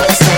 Let's go.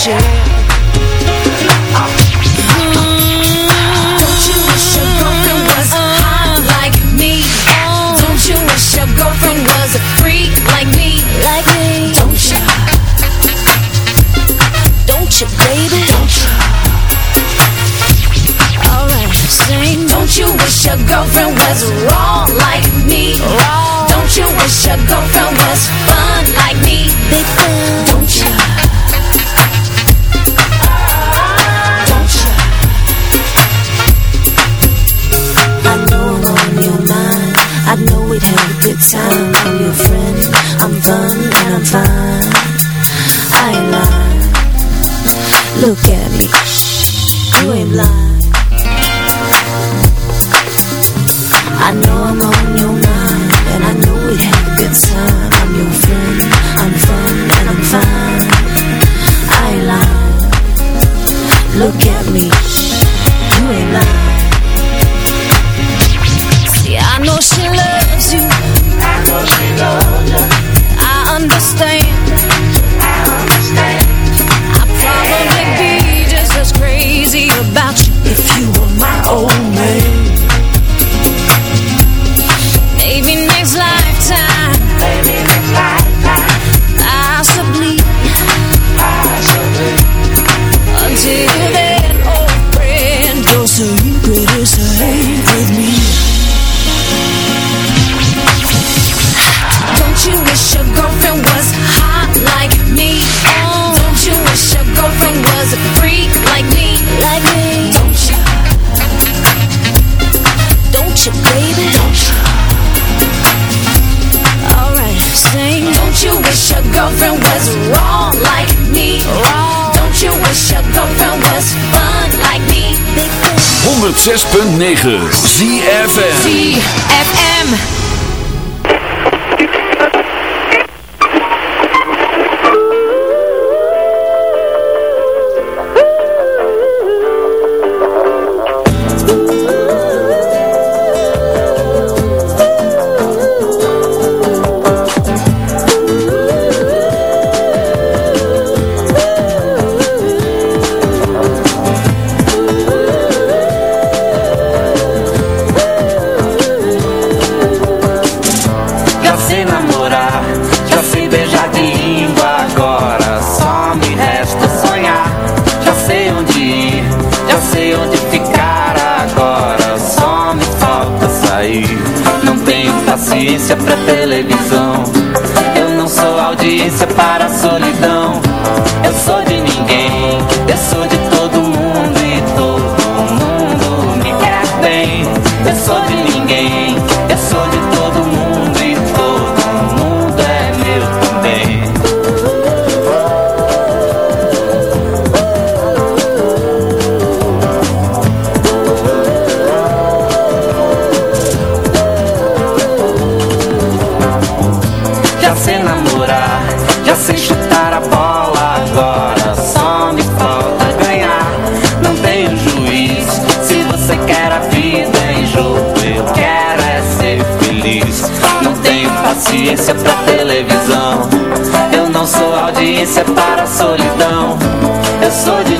shit. 106.9 ZFM ZFM me separa a solidão. Eu sou de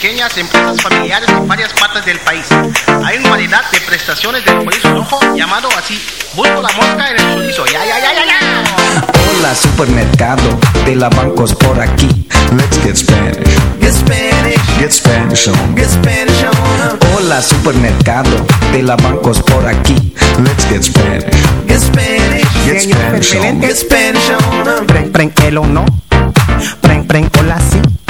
Pequeñas empresas familiares en varias partes del país. Hay una variedad de prestaciones del chorizo rojo llamado así, busco la mosca en el chorizo. Ya, ya, ya, ya, ya. Hola supermercado de la bancos por aquí. Let's get Spanish. Get Spanish. Get Spanish on. Get Spanish on. Hola supermercado de la bancos por aquí. Let's get Spanish. Get Spanish. Get Spanish on. Get Spanish on. Preng, preng, el o no. Preng, preng, hola si.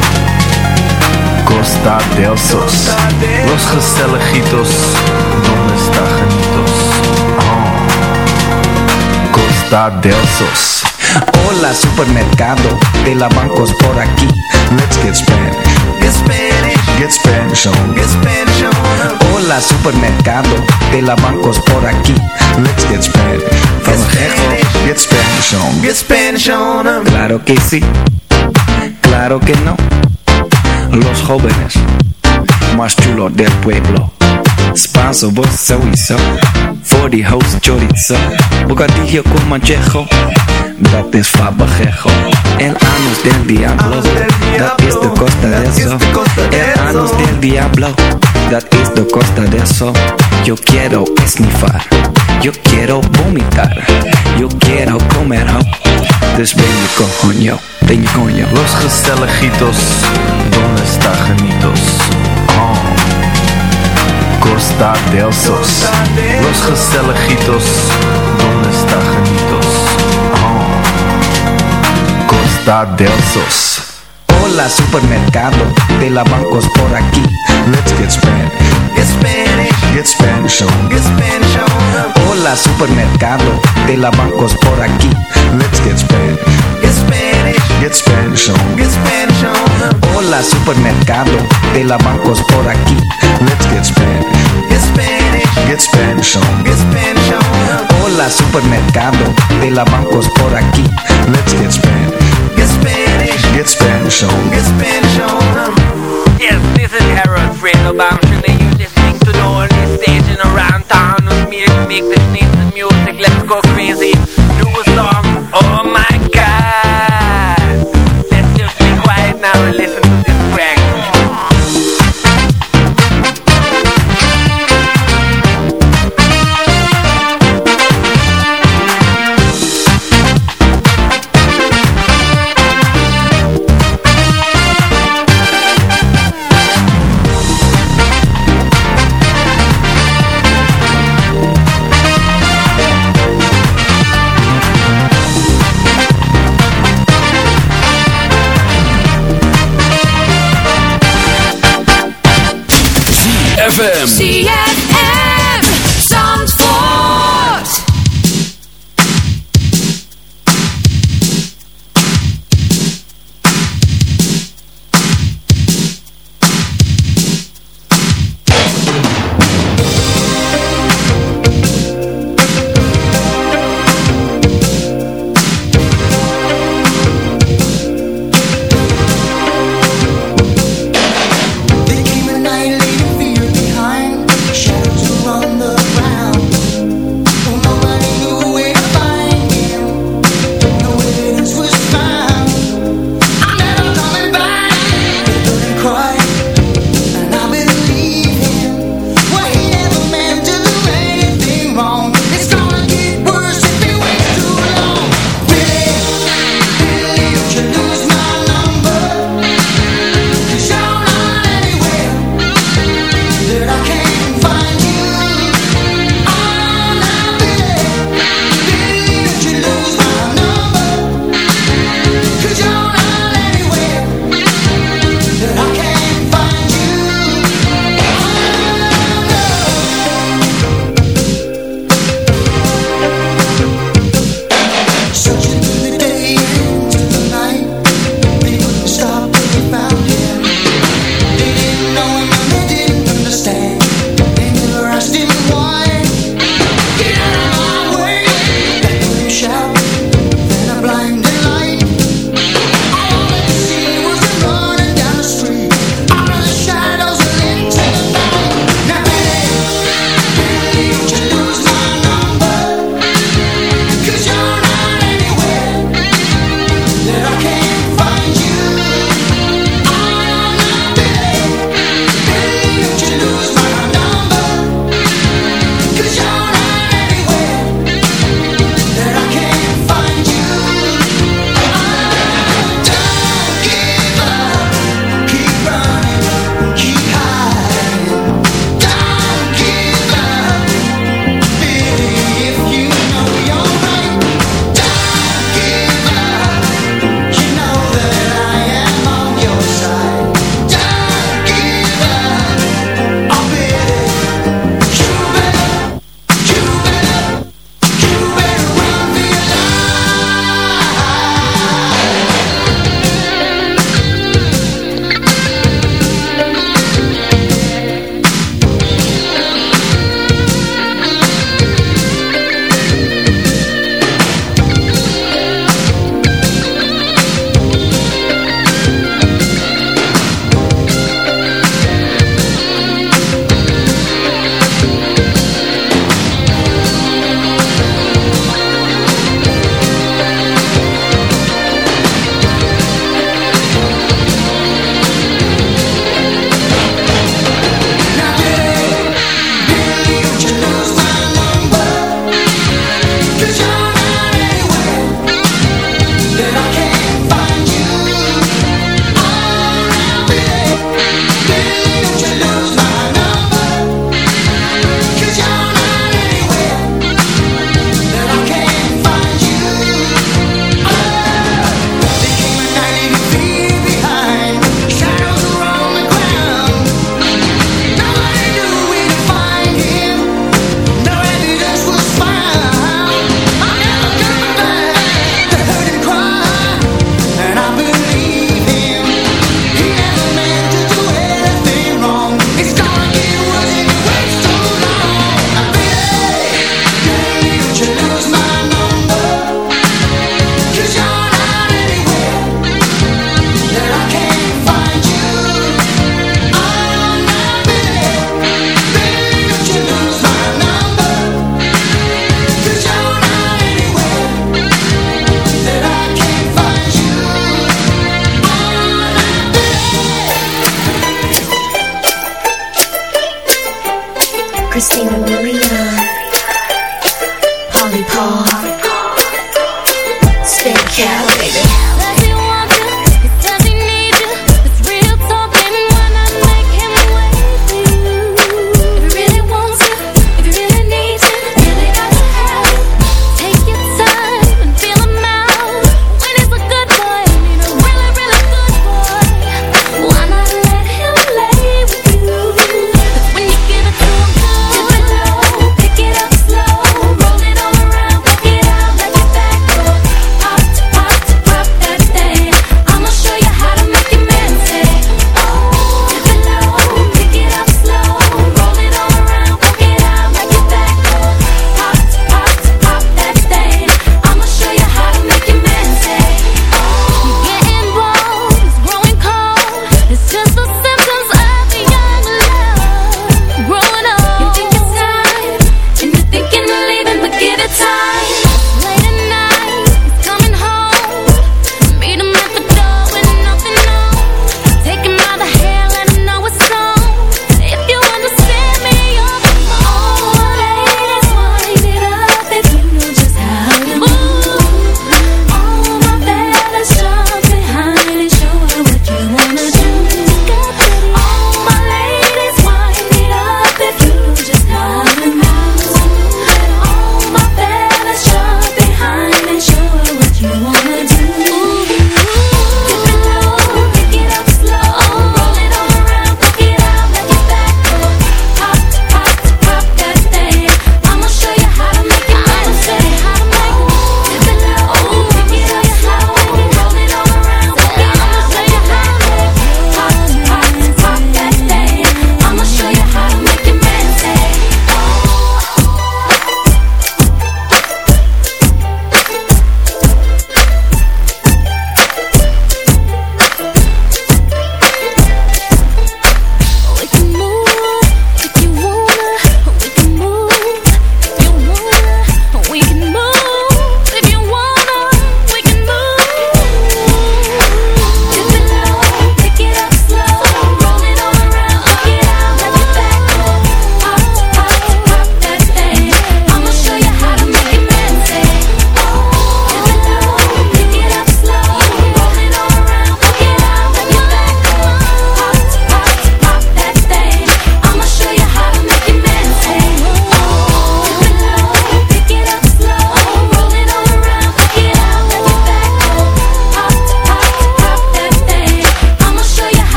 Costa del Sos. Los Gestelejitos, ¿dónde está Janitos? Oh. Costa del Sos. Hola supermercado de la bancos por aquí. Let's get Spanish. Get Spanish. Get Spanish on. Get Spanish on. Hola supermercado de la bancos por aquí. Let's get Spanish. From Get Get Spanish on. Get Spanish on. Claro que sí. Claro que no. Los jóvenes más chulos del pueblo. Spanso, vos. Voor die host chorizo. Bocadillo con manchejo. Dat is fabajejo. El anus del diablo. Dat is de costa de eso. El anus del diablo. Dat is de costa de eso. Yo quiero esnifar. Yo quiero vomitar. Yo quiero comer. Dus coño. Los Gestelejitos, ¿dónde está Janitos? Oh. Costa del Sos. Los Gestelejitos, ¿dónde está Janitos? Oh. Costa del Sos. Hola supermercado de la bancos por aquí. Let's get Spanish. Get Spanish. Get Spanish on. Get Spanish on. Hola supermercado de la bancos por aquí. Let's get Spanish. Get Spanish. Get Spanish on. Get Spanish on. Hola supermercado de la bancos por aquí. Let's get Spanish. Get Spanish. Get Spanish on. Get Spanish on. Hola supermercado de la bancos por aquí. Let's get Spanish. Get Spanish. Get Spanish on. Get Spanish on. Yes, this is Harold Fredo Bamshin and you're listening to the station around town with me to make this nice music. Let's go crazy. Do a song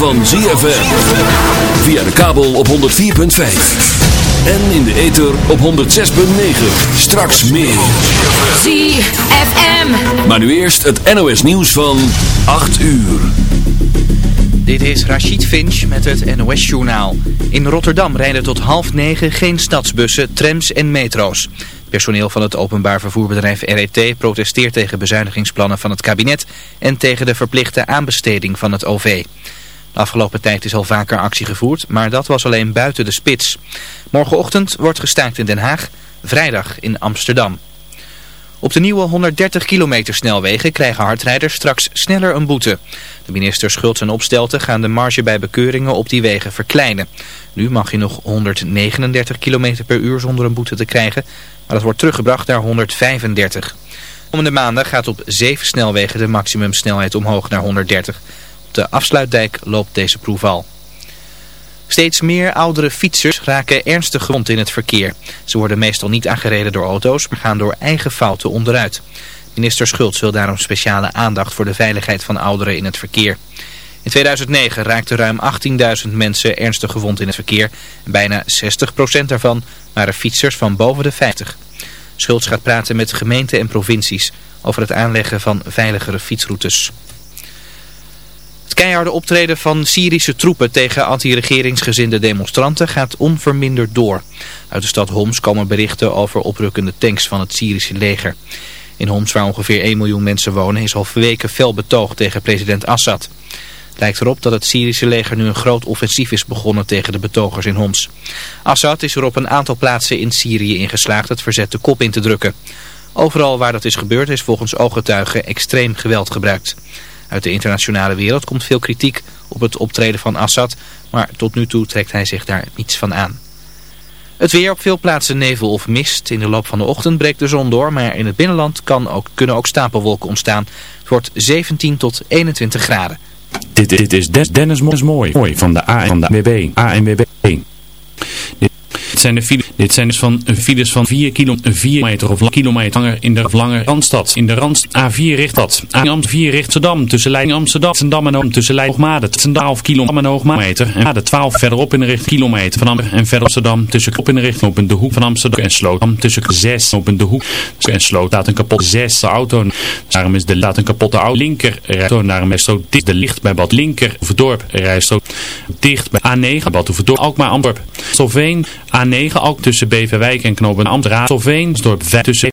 van ZFM. Via de kabel op 104.5. En in de ether op 106.9. Straks meer. ZFM. Maar nu eerst het NOS nieuws van 8 uur. Dit is Rachid Finch met het NOS-journaal. In Rotterdam rijden tot half negen geen stadsbussen, trams en metro's. Personeel van het openbaar vervoerbedrijf RET protesteert tegen bezuinigingsplannen van het kabinet en tegen de verplichte aanbesteding van het OV. De afgelopen tijd is al vaker actie gevoerd, maar dat was alleen buiten de spits. Morgenochtend wordt gestaakt in Den Haag, vrijdag in Amsterdam. Op de nieuwe 130 kilometer snelwegen krijgen hardrijders straks sneller een boete. De minister Schultz en Opstelten gaan de marge bij bekeuringen op die wegen verkleinen. Nu mag je nog 139 kilometer per uur zonder een boete te krijgen, maar dat wordt teruggebracht naar 135. Komende maanden gaat op zeven snelwegen de maximumsnelheid omhoog naar 130. De afsluitdijk loopt deze proef al. Steeds meer oudere fietsers raken ernstig gewond in het verkeer. Ze worden meestal niet aangereden door auto's, maar gaan door eigen fouten onderuit. Minister Schultz wil daarom speciale aandacht voor de veiligheid van ouderen in het verkeer. In 2009 raakten ruim 18.000 mensen ernstig gewond in het verkeer. En bijna 60% daarvan waren fietsers van boven de 50. Schultz gaat praten met gemeenten en provincies over het aanleggen van veiligere fietsroutes. Het keiharde optreden van Syrische troepen tegen anti-regeringsgezinde demonstranten gaat onverminderd door. Uit de stad Homs komen berichten over oprukkende tanks van het Syrische leger. In Homs, waar ongeveer 1 miljoen mensen wonen, is al weken fel betoog tegen president Assad. Het lijkt erop dat het Syrische leger nu een groot offensief is begonnen tegen de betogers in Homs. Assad is er op een aantal plaatsen in Syrië ingeslaagd het verzet de kop in te drukken. Overal waar dat is gebeurd is volgens ooggetuigen extreem geweld gebruikt. Uit de internationale wereld komt veel kritiek op het optreden van Assad, maar tot nu toe trekt hij zich daar niets van aan. Het weer op veel plaatsen nevel of mist. In de loop van de ochtend breekt de zon door, maar in het binnenland kan ook, kunnen ook stapelwolken ontstaan. Het wordt 17 tot 21 graden. Dit, dit is Dennis Mooi van de ANWB. ANWB. Dit zijn de files, dit zijn dus van files van 4 kilo, 4 meter of kilometer langer in de lange Randstad. In de Randst A4 richt dat. A4 richt Amsterdam tussen Leiding Amsterdam, Amsterdam en Oom tussen Leiding Hoogmade. Tussen 12 kilometer en Hoogmeter. En de 12 verderop in de richting kilometer van Amsterdam en verder Amsterdam tussen Kop in de richting op de hoek van Amsterdam en Sloot. Tussen 6 op de hoek en Sloot staat een kapotte 6 auto. Daarom is de laat een kapotte auto linker rijstrook. Daarom is zo dicht de licht bij Bad Linker Verdorp rijstrook dicht bij A9 Bad Verdorp Alkmaar Antwerp. Sloveen A9 ook tussen Beverwijk en Knopen Amsterdam. Sloveen dorp tussen